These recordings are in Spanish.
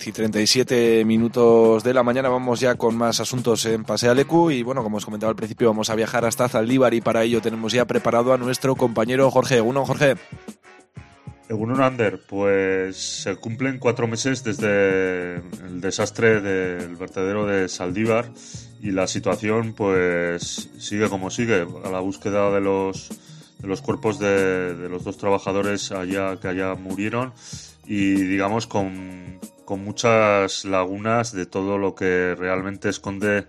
10 y 37 minutos de la mañana vamos ya con más asuntos en Pasealecu y bueno, como os comentaba al principio, vamos a viajar hasta Zaldívar y para ello tenemos ya preparado a nuestro compañero Jorge. Uno, Jorge. Egunon Ander, pues se cumplen cuatro meses desde el desastre del vertedero de Saldívar y la situación pues sigue como sigue, a la búsqueda de los, de los cuerpos de, de los dos trabajadores allá que allá murieron y digamos con, con muchas lagunas de todo lo que realmente esconde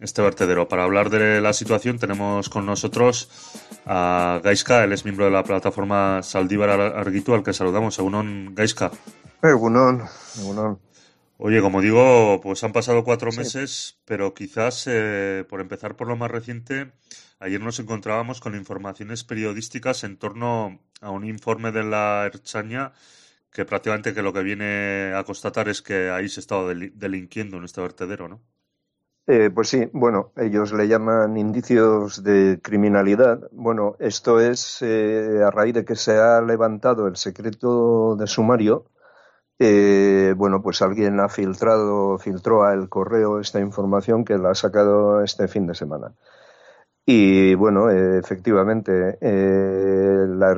este vertedero. Para hablar de la situación tenemos con nosotros a Gaiska, él es miembro de la plataforma Saldívar Arguito, al que saludamos. Egunon, Gaiska. Egunon, Oye, como digo, pues han pasado cuatro meses, pero quizás, eh, por empezar por lo más reciente, ayer nos encontrábamos con informaciones periodísticas en torno a un informe de la Erchaña que prácticamente que lo que viene a constatar es que ahí se estaba delinquiendo en este vertedero, ¿no? Eh, pues sí, bueno, ellos le llaman indicios de criminalidad. Bueno, esto es eh, a raíz de que se ha levantado el secreto de sumario. Eh, bueno, pues alguien ha filtrado, filtró al correo esta información que la ha sacado este fin de semana. Y bueno, efectivamente, la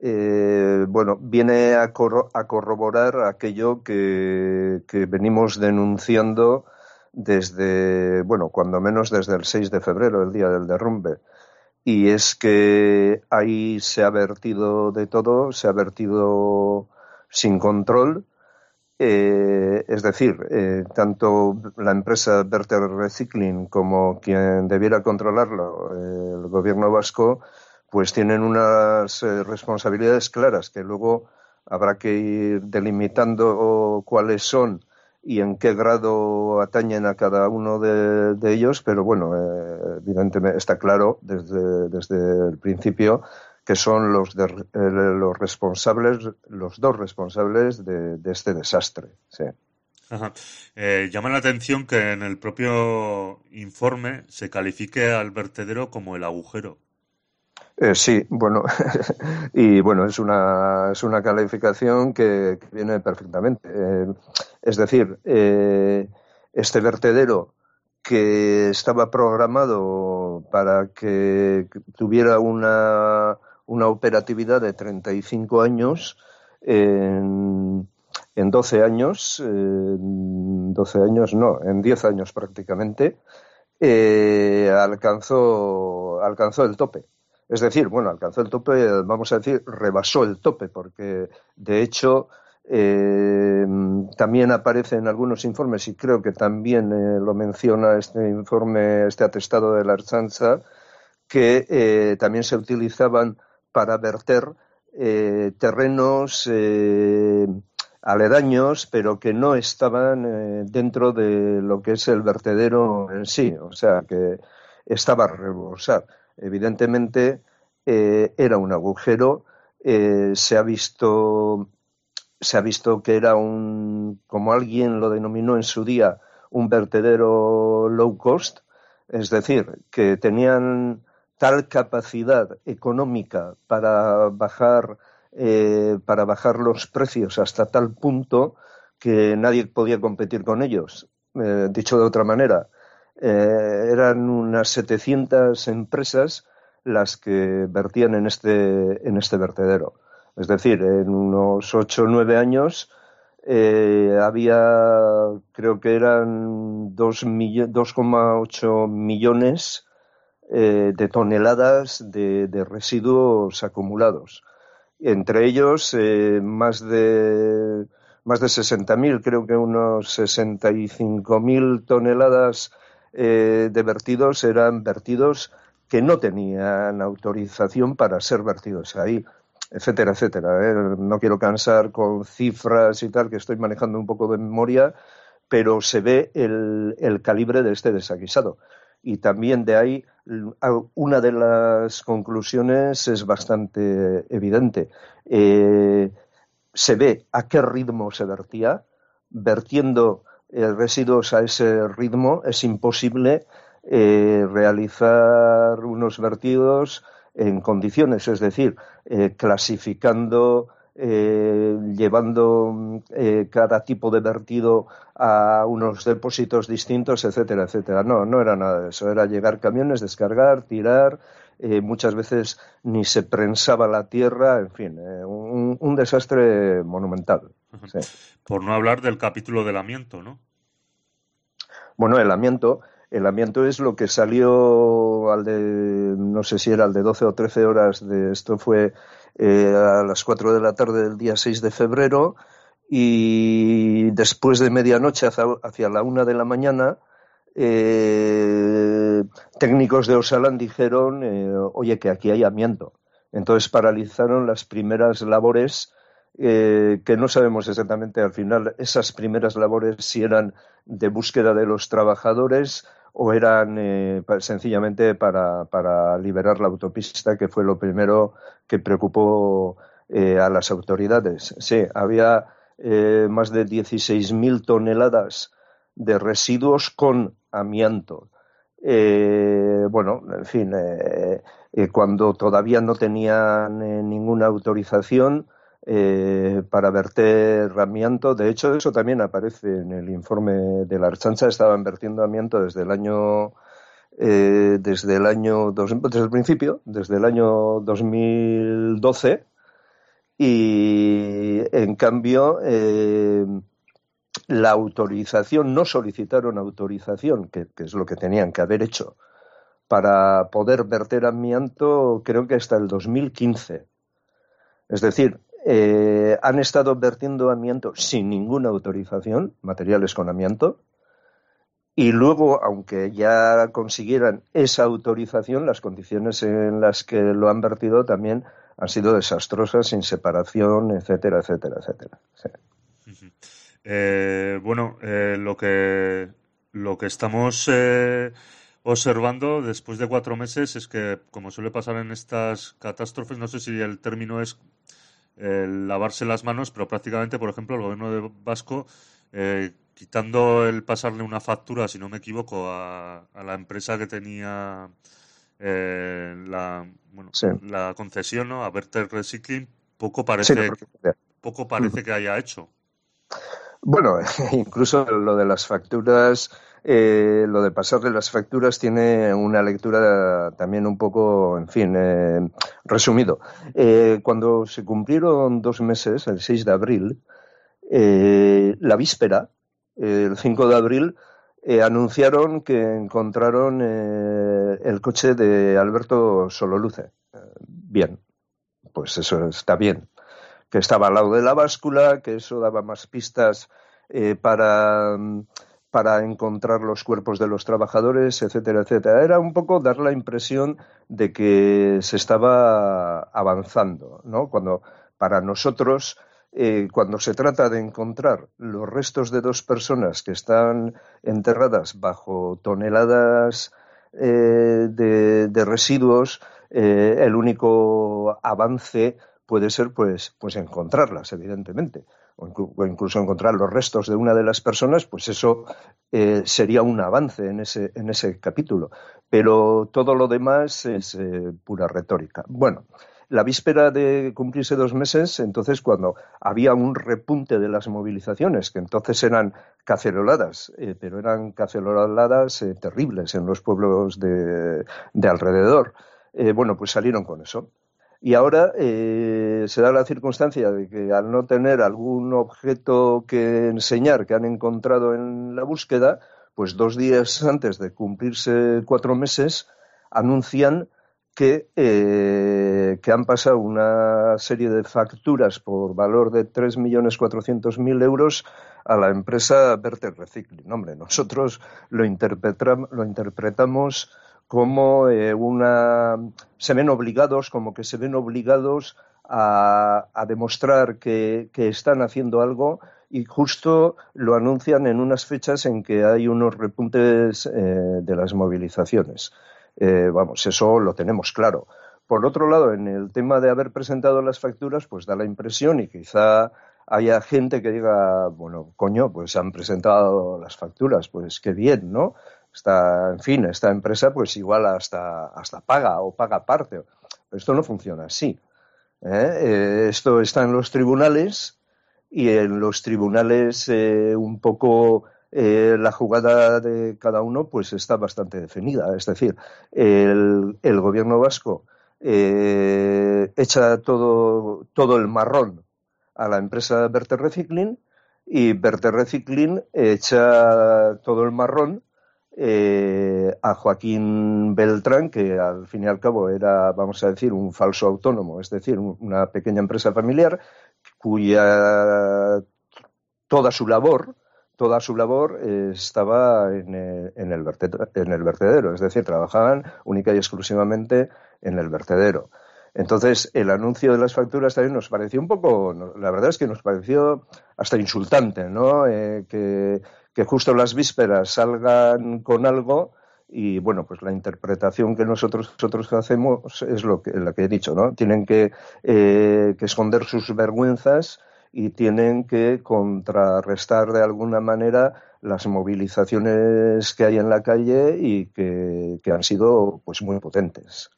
Erchancha bueno, viene a, corroborar aquello que, venimos denunciando desde, bueno, cuando menos desde el 6 de febrero, el día del derrumbe. Y es que ahí se ha vertido de todo, se ha vertido sin control. Eh, es decir, eh, tanto la empresa Berter Recycling como quien debiera controlarlo, el gobierno vasco, pues tienen unas eh, responsabilidades claras que luego habrá que ir delimitando cuáles son y en qué grado atañen a cada uno de, ellos, pero bueno, eh, evidentemente está claro desde, desde el principio que son los, los responsables, los dos responsables de, este desastre. Sí. Eh, llama la atención que en el propio informe se califique al vertedero como el agujero. Eh, sí, bueno, y bueno, es una, es una calificación que, viene perfectamente. Eh, es decir, eh, este vertedero que estaba programado para que tuviera una, una operatividad de 35 años, en, en 12 años, en 12 años no, en 10 años prácticamente, alcanzó, alcanzó el tope. Es decir, bueno, alcanzó el tope, vamos a decir, rebasó el tope, porque de hecho eh, también aparece en algunos informes, y creo que también eh, lo menciona este informe, este atestado de la Archanza, que eh, también se utilizaban para verter terrenos aledaños, pero que no estaban dentro de lo que es el vertedero en sí, o sea, que estaba a rebosar. Evidentemente eh, era un agujero, eh, se ha visto se ha visto que era un, como alguien lo denominó en su día, un vertedero low cost, es decir, que tenían tal capacidad económica para bajar eh, para bajar los precios hasta tal punto que nadie podía competir con ellos. dicho de otra manera, eh, eran unas 700 empresas las que vertían en este, en este vertedero. Es decir, en unos 8 o 9 años eh, había, creo que eran 2,8 millones eh, de toneladas de, residuos acumulados. Entre ellos, más de más de 60.000, creo que unos 65.000 toneladas eh, de vertidos eran vertidos que no tenían autorización para ser vertidos ahí, etcétera, etcétera. ¿eh? No quiero cansar con cifras y tal, que estoy manejando un poco de memoria, pero se ve el, calibre de este desaguisado. Y también de ahí una de las conclusiones es bastante evidente. Eh, se ve a qué ritmo se vertía, vertiendo residuos a ese ritmo, es imposible eh, realizar unos vertidos en condiciones, es decir, eh, clasificando eh, llevando cada tipo de vertido a unos depósitos distintos, etcétera, etcétera. No, no era nada de eso. Era llegar camiones, descargar, tirar. Muchas veces ni se prensaba la tierra, en fin, un, desastre monumental. Por no hablar del capítulo del amianto, ¿no? Bueno, el amianto, el amianto es lo que salió al de, no sé si era al de 12 o 13 horas de esto fue eh, a las 4 de la tarde del día 6 de febrero y después de medianoche hacia, la 1 de la mañana eh, técnicos de Osalan dijeron, eh, oye, que aquí hay amianto. Entonces paralizaron las primeras labores que no sabemos exactamente al final esas primeras labores si eran de búsqueda de los trabajadores o eran eh, sencillamente para, para, liberar la autopista, que fue lo primero que preocupó eh, a las autoridades. Sí, había eh, más de 16.000 toneladas de residuos con amianto. bueno, en fin, cuando todavía no tenían ninguna autorización, eh, para verter amianto. De hecho, eso también aparece en el informe de la Archancha. Estaban vertiendo amianto desde el año, eh, desde el año, desde el principio, desde el año 2012. Y en cambio, eh, la autorización, no solicitaron autorización, que es lo que tenían que haber hecho, para poder verter amianto, creo que hasta el 2015. Es decir, eh, han estado vertiendo amianto sin ninguna autorización, materiales con amianto, y luego, aunque ya consiguieran esa autorización, las condiciones en las que lo han vertido también han sido desastrosas, sin separación, etcétera, etcétera, etcétera. Eh, bueno, eh, lo que lo que estamos observando después de cuatro meses es que, como suele pasar en estas catástrofes, no sé si el término es el lavarse las manos, pero prácticamente, por ejemplo, el gobierno de Vasco, eh, quitando el pasarle una factura, si no me equivoco, a, la empresa que tenía eh, la, bueno, la concesión, ¿no? a Berter Recycling, poco parece, poco parece que haya hecho. Bueno, incluso lo de las facturas eh, lo de pasarle las facturas tiene una lectura también un poco, en fin, eh, resumido. Eh, cuando se cumplieron dos meses, el 6 de abril, la víspera, el 5 de abril, anunciaron que encontraron el coche de Alberto Sololuce. bien, pues eso está bien. Que estaba al lado de la báscula, que eso daba más pistas para para encontrar los cuerpos de los trabajadores, etcétera, etcétera. Era un poco dar la impresión de que se estaba avanzando, ¿no? Cuando para nosotros, eh, cuando se trata de encontrar los restos de dos personas que están enterradas bajo toneladas eh, de, residuos, eh, el único avance puede ser, pues, pues encontrarlas, evidentemente o incluso encontrar los restos de una de las personas, pues eso eh, sería un avance en ese, en ese capítulo. Pero todo lo demás es eh, pura retórica. Bueno, la víspera de cumplirse dos meses, entonces cuando había un repunte de las movilizaciones, que entonces eran caceroladas, eh, pero eran caceroladas terribles en los pueblos de, de alrededor, bueno, pues salieron con eso. Y ahora eh, se da la circunstancia de que al no tener algún objeto que enseñar que han encontrado en la búsqueda, pues dos días antes de cumplirse cuatro meses, anuncian que, eh, que han pasado una serie de facturas por valor de 3.400.000 euros a la empresa Berter Recycling. Hombre, nosotros lo, lo interpretamos como eh, una se ven obligados, como que se ven obligados a, demostrar que, están haciendo algo y justo lo anuncian en unas fechas en que hay unos repuntes eh, de las movilizaciones. Eh, vamos, eso lo tenemos claro. Por otro lado, en el tema de haber presentado las facturas, pues da la impresión y quizá haya gente que diga, bueno, coño, pues han presentado las facturas, pues qué bien, ¿no? Esta, en fin, esta empresa pues igual hasta, hasta paga o paga parte. Esto no funciona así. esto está en los tribunales y en los tribunales un poco la jugada de cada uno pues está bastante definida. Es decir, el, el gobierno vasco echa todo, todo el marrón a la empresa Verte Recycling y Verte Recycling echa todo el marrón eh, a Joaquín Beltrán, que al fin y al cabo era, vamos a decir, un falso autónomo, es decir, una pequeña empresa familiar cuya toda su labor, toda su labor estaba en el, en el, vertedero, es decir, trabajaban única y exclusivamente en el vertedero. Entonces, el anuncio de las facturas también nos pareció un poco, la verdad es que nos pareció hasta insultante, ¿no? Eh, que, justo las vísperas salgan con algo y, bueno, pues la interpretación que nosotros, nosotros hacemos es lo que, la que he dicho, ¿no? Tienen que, eh, que esconder sus vergüenzas y tienen que contrarrestar de alguna manera las movilizaciones que hay en la calle y que, que han sido pues muy potentes.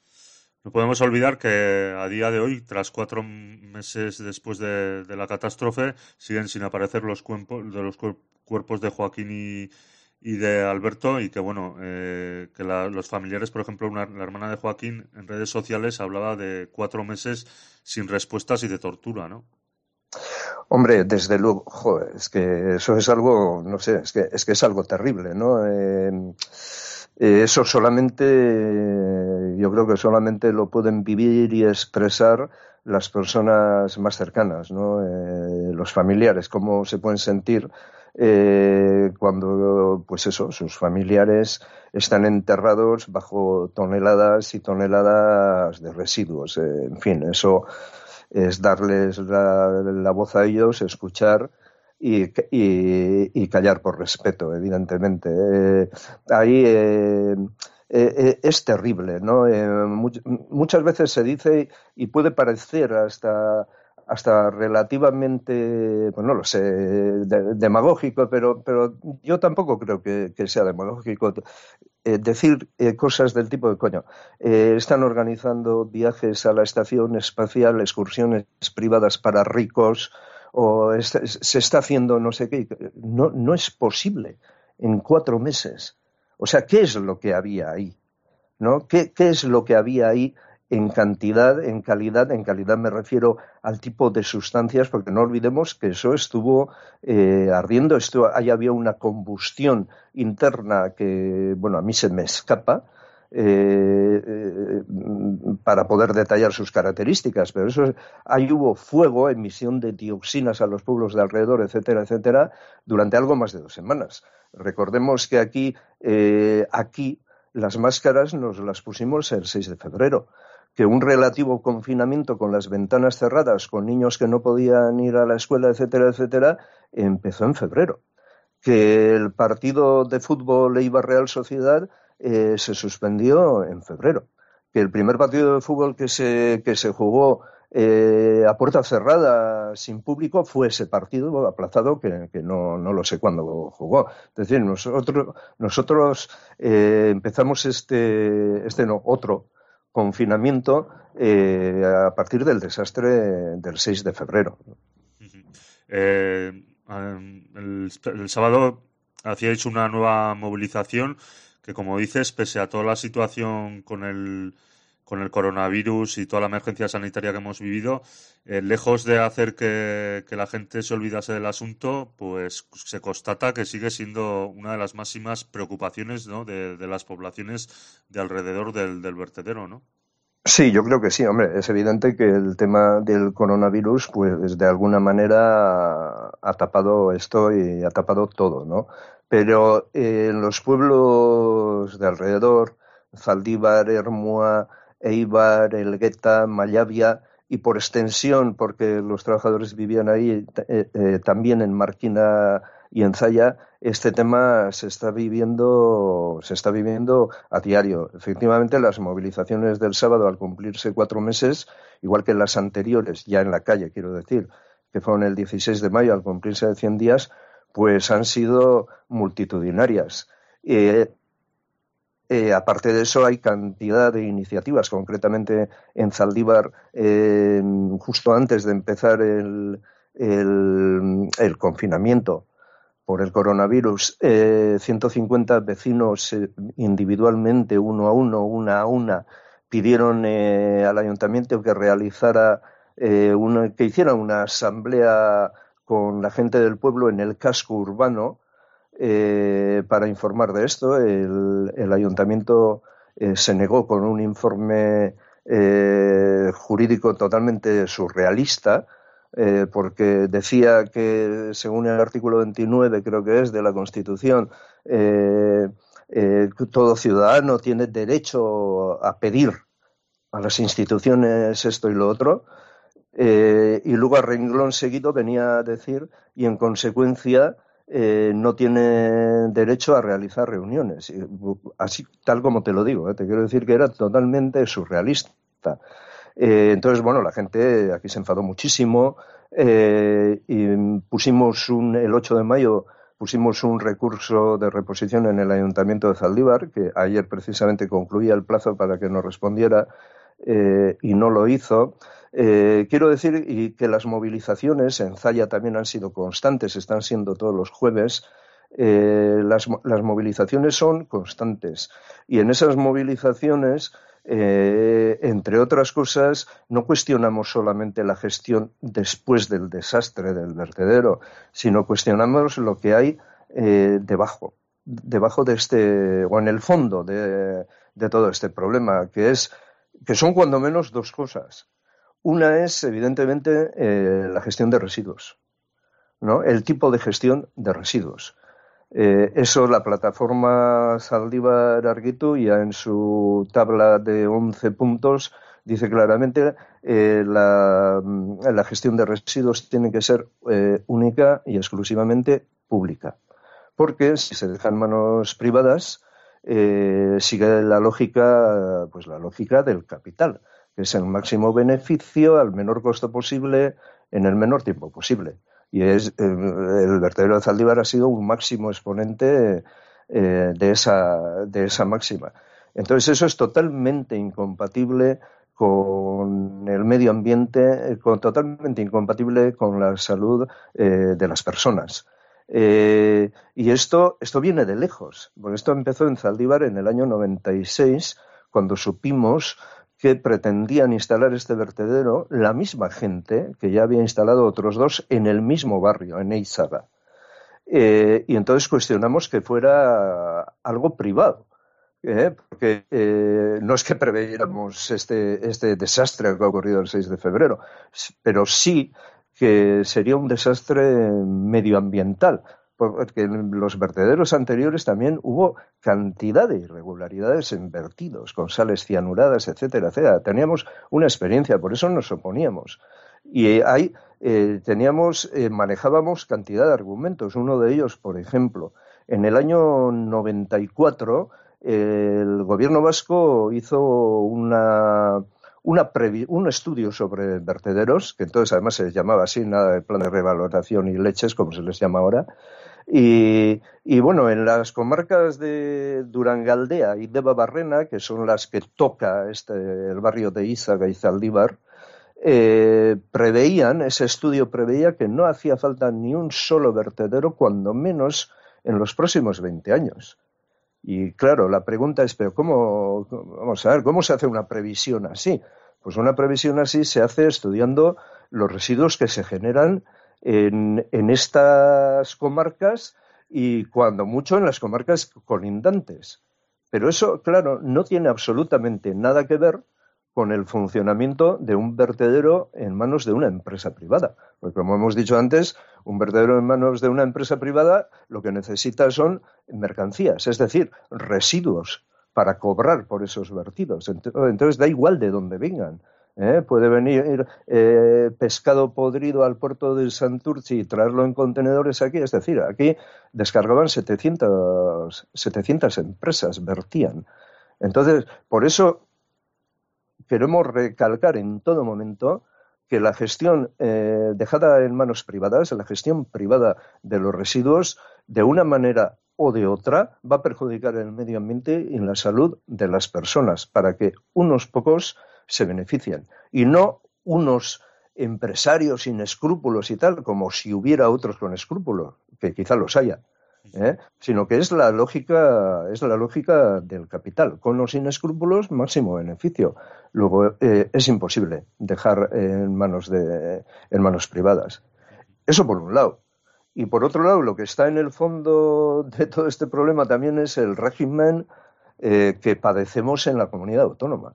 No podemos olvidar que a día de hoy, tras cuatro meses después de, la catástrofe, siguen sin aparecer los, cuerpos de los cuerpos de Joaquín y, de Alberto y que bueno eh, que los familiares por ejemplo una, la hermana de Joaquín en redes sociales hablaba de cuatro meses sin respuestas y de tortura no Hombre, desde luego, es que eso es algo, no sé, es que es, que es algo terrible, ¿no? Eh, eh, eso solamente, yo creo que solamente lo pueden vivir y expresar las personas más cercanas, ¿no? Eh, los familiares, cómo se pueden sentir eh, cuando, pues eso, sus familiares están enterrados bajo toneladas y toneladas de residuos. en fin, eso es darles la voz a ellos, escuchar y, callar por respeto, evidentemente. Eh, ahí eh, eh, es terrible, ¿no? muchas veces se dice y puede parecer hasta hasta relativamente, pues no lo sé, demagógico, pero, pero yo tampoco creo que, sea demagógico decir cosas del tipo de coño. están organizando viajes a la estación espacial, excursiones privadas para ricos, o se está haciendo no sé qué. No, no es posible en cuatro meses. O sea, ¿qué es lo que había ahí? ¿No? ¿Qué, es lo que había ahí en cantidad, en calidad? En calidad me refiero al tipo de sustancias, porque no olvidemos que eso estuvo eh, ardiendo, esto, ahí había una combustión interna que, bueno, a mí se me escapa, eh, eh, para poder detallar sus características, pero eso ahí hubo fuego, emisión de dioxinas a los pueblos de alrededor, etcétera, etcétera, durante algo más de dos semanas. Recordemos que aquí, eh, aquí las máscaras nos las pusimos el 6 de febrero que un relativo confinamiento con las ventanas cerradas, con niños que no podían ir a la escuela, etcétera, etcétera, empezó en febrero. Que el partido de fútbol Eibar Real Sociedad eh, se suspendió en febrero. Que el primer partido de fútbol que se, que se jugó eh, a puerta cerrada, sin público, fue ese partido aplazado que, no, no, lo sé cuándo jugó. Es decir, nosotros, nosotros eh, empezamos este, este no, otro confinamiento a partir del desastre del 6 de febrero. el, el, sábado hacíais una nueva movilización que como dices, pese a toda la situación con el, con el coronavirus y toda la emergencia sanitaria que hemos vivido, eh, lejos de hacer que, la gente se olvidase del asunto, pues se constata que sigue siendo una de las máximas preocupaciones ¿no? de, las poblaciones de alrededor del, del vertedero, ¿no? Sí, yo creo que sí, hombre. Es evidente que el tema del coronavirus, pues de alguna manera ha tapado esto y ha tapado todo, ¿no? Pero en los pueblos de alrededor, Zaldívar, Hermua, Eibar, Elgueta, Mayavia, y por extensión, porque los trabajadores vivían ahí eh, eh, también en Marquina y en Zaya, este tema se está viviendo, se está viviendo a diario. Efectivamente, las movilizaciones del sábado, al cumplirse cuatro meses, igual que las anteriores, ya en la calle, quiero decir, que fueron el 16 de mayo, al cumplirse de 100 días, pues han sido multitudinarias. Eh, eh, aparte de eso, hay cantidad de iniciativas, concretamente en Zaldívar, justo antes de empezar el, el, confinamiento por el coronavirus, 150 vecinos individualmente, uno a uno, una a una, pidieron al ayuntamiento que realizara una, que hiciera una asamblea con la gente del pueblo en el casco urbano eh, para informar de esto. El, ayuntamiento eh, se negó con un informe eh, jurídico totalmente surrealista, porque decía que, según el artículo 29, creo que es, de la Constitución, todo ciudadano tiene derecho a pedir a las instituciones esto y lo otro. Y luego a renglón seguido venía a decir, y en consecuencia, eh, no tiene derecho a realizar reuniones. Así, tal como te lo digo, ¿eh? te quiero decir que era totalmente surrealista. Eh, entonces, bueno, la gente aquí se enfadó muchísimo y pusimos un, el 8 de mayo pusimos un recurso de reposición en el Ayuntamiento de Zaldívar, que ayer precisamente concluía el plazo para que nos respondiera y no lo hizo. Eh, quiero decir y que las movilizaciones en Zaya también han sido constantes, están siendo todos los jueves. Eh, las, movilizaciones son constantes y en esas movilizaciones, eh, entre otras cosas, no cuestionamos solamente la gestión después del desastre del vertedero, sino cuestionamos lo que hay debajo, debajo de este, o en el fondo de, de todo este problema, que es que son cuando menos dos cosas. Una es, evidentemente, eh, la gestión de residuos, ¿no? El tipo de gestión de residuos. Eh, eso la plataforma Saldívar Arguito ya en su tabla de 11 puntos dice claramente eh, la, la, gestión de residuos tiene que ser única y exclusivamente pública. Porque si se dejan manos privadas, sigue la lógica, pues la lógica del capital que es el máximo beneficio al menor costo posible en el menor tiempo posible. Y es eh, el vertedero de Zaldívar ha sido un máximo exponente eh, de, esa, de esa máxima. Entonces eso es totalmente incompatible con el medio ambiente, con, totalmente incompatible con la salud eh, de las personas. y esto, esto viene de lejos, porque esto empezó en Zaldívar en el año 96, cuando supimos que pretendían instalar este vertedero la misma gente que ya había instalado otros dos en el mismo barrio, en Eizaga. Eh, y entonces cuestionamos que fuera algo privado. ¿eh? porque eh, no es que preveyéramos este, este desastre que ha ocurrido el 6 de febrero, pero sí que sería un desastre medioambiental, porque en los vertederos anteriores también hubo cantidad de irregularidades en vertidos, con sales cianuradas, etcétera, etcétera. Teníamos una experiencia, por eso nos oponíamos. Y ahí eh, teníamos, eh, manejábamos cantidad de argumentos. Uno de ellos, por ejemplo, en el año 94 el gobierno vasco hizo una, un estudio sobre vertederos, que entonces además se llamaba así, nada de plan de revaloración y leches, como se les llama ahora, y, bueno, en las comarcas de Durangaldea y de Barrena, que son las que toca este, el barrio de Izaga y Zaldívar, eh, preveían, ese estudio preveía que no hacía falta ni un solo vertedero, cuando menos en los próximos 20 años. Y claro, la pregunta es, pero ¿cómo, vamos a ver, cómo se hace una previsión así? Pues una previsión así se hace estudiando los residuos que se generan en, estas comarcas y cuando mucho en las comarcas colindantes. Pero eso, claro, no tiene absolutamente nada que ver con el funcionamiento de un vertedero en manos de una empresa privada. Porque como hemos dicho antes, un vertedero en manos de una empresa privada lo que necesita son mercancías, es decir, residuos para cobrar por esos vertidos. Entonces da igual de dónde vengan. ¿Eh? Puede venir eh, pescado podrido al puerto de Santurci y traerlo en contenedores aquí. Es decir, aquí descargaban 700, 700 empresas, vertían. Entonces, por eso queremos recalcar en todo momento que la gestión eh, dejada en manos privadas, la gestión privada de los residuos, de una manera o de otra va a perjudicar el medio ambiente y la salud de las personas para que unos pocos se beneficien y no unos empresarios sin escrúpulos y tal, como si hubiera otros con escrúpulos, que quizá los haya, ¿eh? sino que es la lógica, es la lógica del capital. Con los sin escrúpulos, máximo beneficio. Luego eh, es imposible dejar en manos de, en manos privadas. Eso por un lado. Y por otro lado, lo que está en el fondo de todo este problema también es el régimen eh, que padecemos en la comunidad autónoma.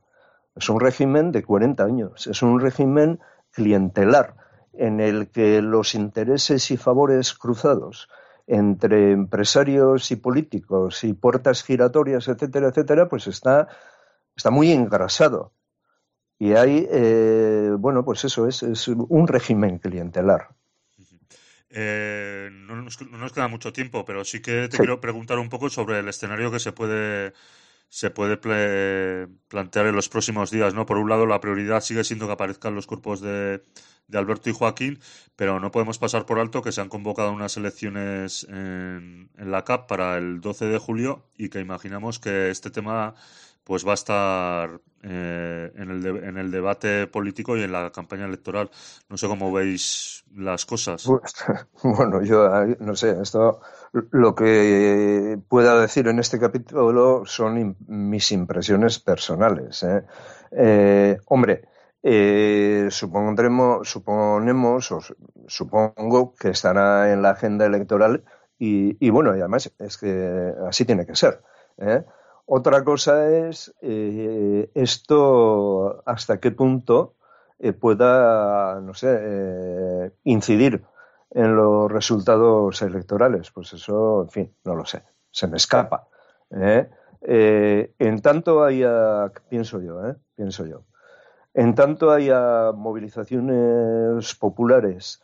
Es un régimen de 40 años, es un régimen clientelar en el que los intereses y favores cruzados entre empresarios y políticos y puertas giratorias, etcétera, etcétera, pues está, está muy engrasado. Y hay, eh, bueno, pues eso es, es un régimen clientelar. Eh, no, nos, queda mucho tiempo, pero sí que te quiero preguntar un poco sobre el escenario que se puede se puede plantear en los próximos días, ¿no? Por un lado, la prioridad sigue siendo que aparezcan los cuerpos de, de Alberto y Joaquín, pero no podemos pasar por alto que se han convocado unas elecciones en, en la CAP para el 12 de julio y que imaginamos que este tema pues va a estar eh, en, el debate político y en la campaña electoral. No sé cómo veis las cosas. Bueno, yo no sé, esto lo que pueda decir en este capítulo son mis impresiones personales. ¿eh? Eh, hombre, supondremos, suponemos o supongo que estará en la agenda electoral y, y bueno, además es que así tiene que ser. ¿eh? Otra cosa es eh, esto hasta qué punto eh, pueda, no sé, eh, incidir en los resultados electorales. Pues eso, en fin, no lo sé, se me escapa. en tanto haya, pienso yo, pienso yo, en tanto haya movilizaciones populares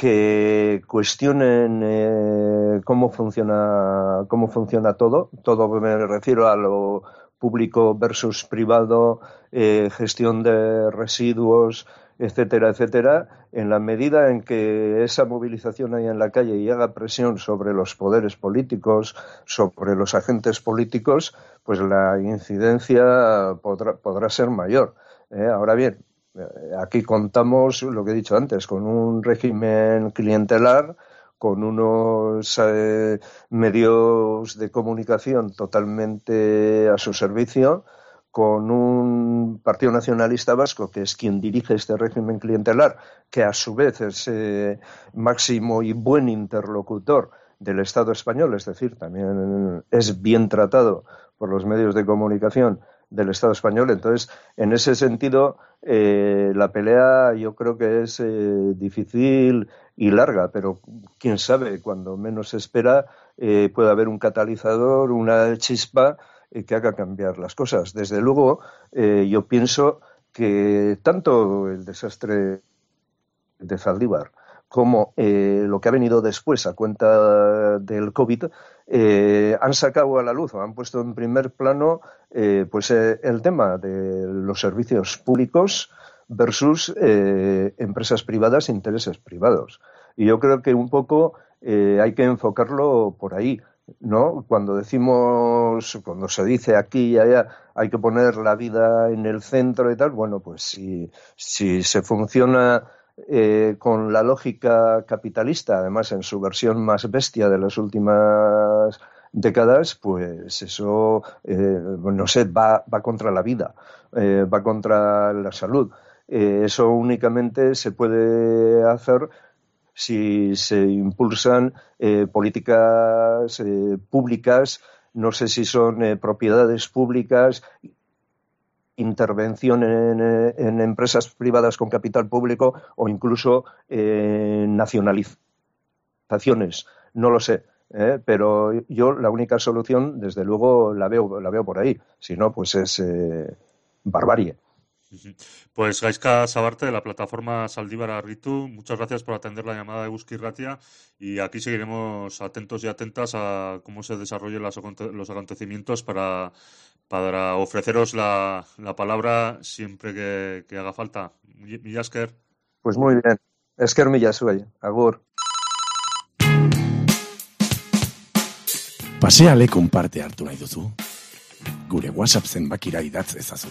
que cuestionen eh, cómo funciona cómo funciona todo todo me refiero a lo público versus privado eh, gestión de residuos etcétera etcétera en la medida en que esa movilización haya en la calle y haga presión sobre los poderes políticos sobre los agentes políticos pues la incidencia podrá, podrá ser mayor ¿eh? ahora bien aquí contamos lo que he dicho antes, con un régimen clientelar, con unos eh, medios de comunicación totalmente a su servicio, con un Partido Nacionalista Vasco, que es quien dirige este régimen clientelar, que a su vez es eh, máximo y buen interlocutor del Estado español, es decir, también es bien tratado por los medios de comunicación del Estado español. Entonces, en ese sentido, eh, la pelea yo creo que es eh, difícil y larga, pero quién sabe, cuando menos se espera, eh, puede haber un catalizador, una chispa que haga cambiar las cosas. Desde luego, yo pienso que tanto el desastre de Zaldívar como eh, lo que ha venido después a cuenta del COVID, eh, han sacado a la luz o han puesto en primer plano eh, pues el tema de los servicios públicos versus empresas privadas e intereses privados. Y yo creo que un poco hay que enfocarlo por ahí. ¿no? Cuando decimos, cuando se dice aquí y allá, hay que poner la vida en el centro y tal, bueno, pues si, si se funciona eh, con la lógica capitalista, además en su versión más bestia de las últimas décadas, pues eso, eh, no sé, va, va, contra la vida, eh, va contra la salud. eso únicamente se puede hacer si se impulsan políticas públicas, no sé si son propiedades públicas intervención en, empresas privadas con capital público o incluso eh, nacionalizaciones. No lo sé. ¿eh? pero yo la única solución, desde luego, la veo, la veo por ahí. Si no, pues es eh, barbarie. Pues Gaisca Sabarte de la plataforma Saldívar Arritu, muchas gracias por atender la llamada de Busqui Ratia y aquí seguiremos atentos y atentas a cómo se desarrollen los acontecimientos para, para ofreceros la, la palabra siempre que, haga falta. Millasker. Pues muy bien. Esker Millasuey. Agur. Pasea lekun parte hartu nahi duzu? Gure WhatsApp zenbakira idatz ezazu.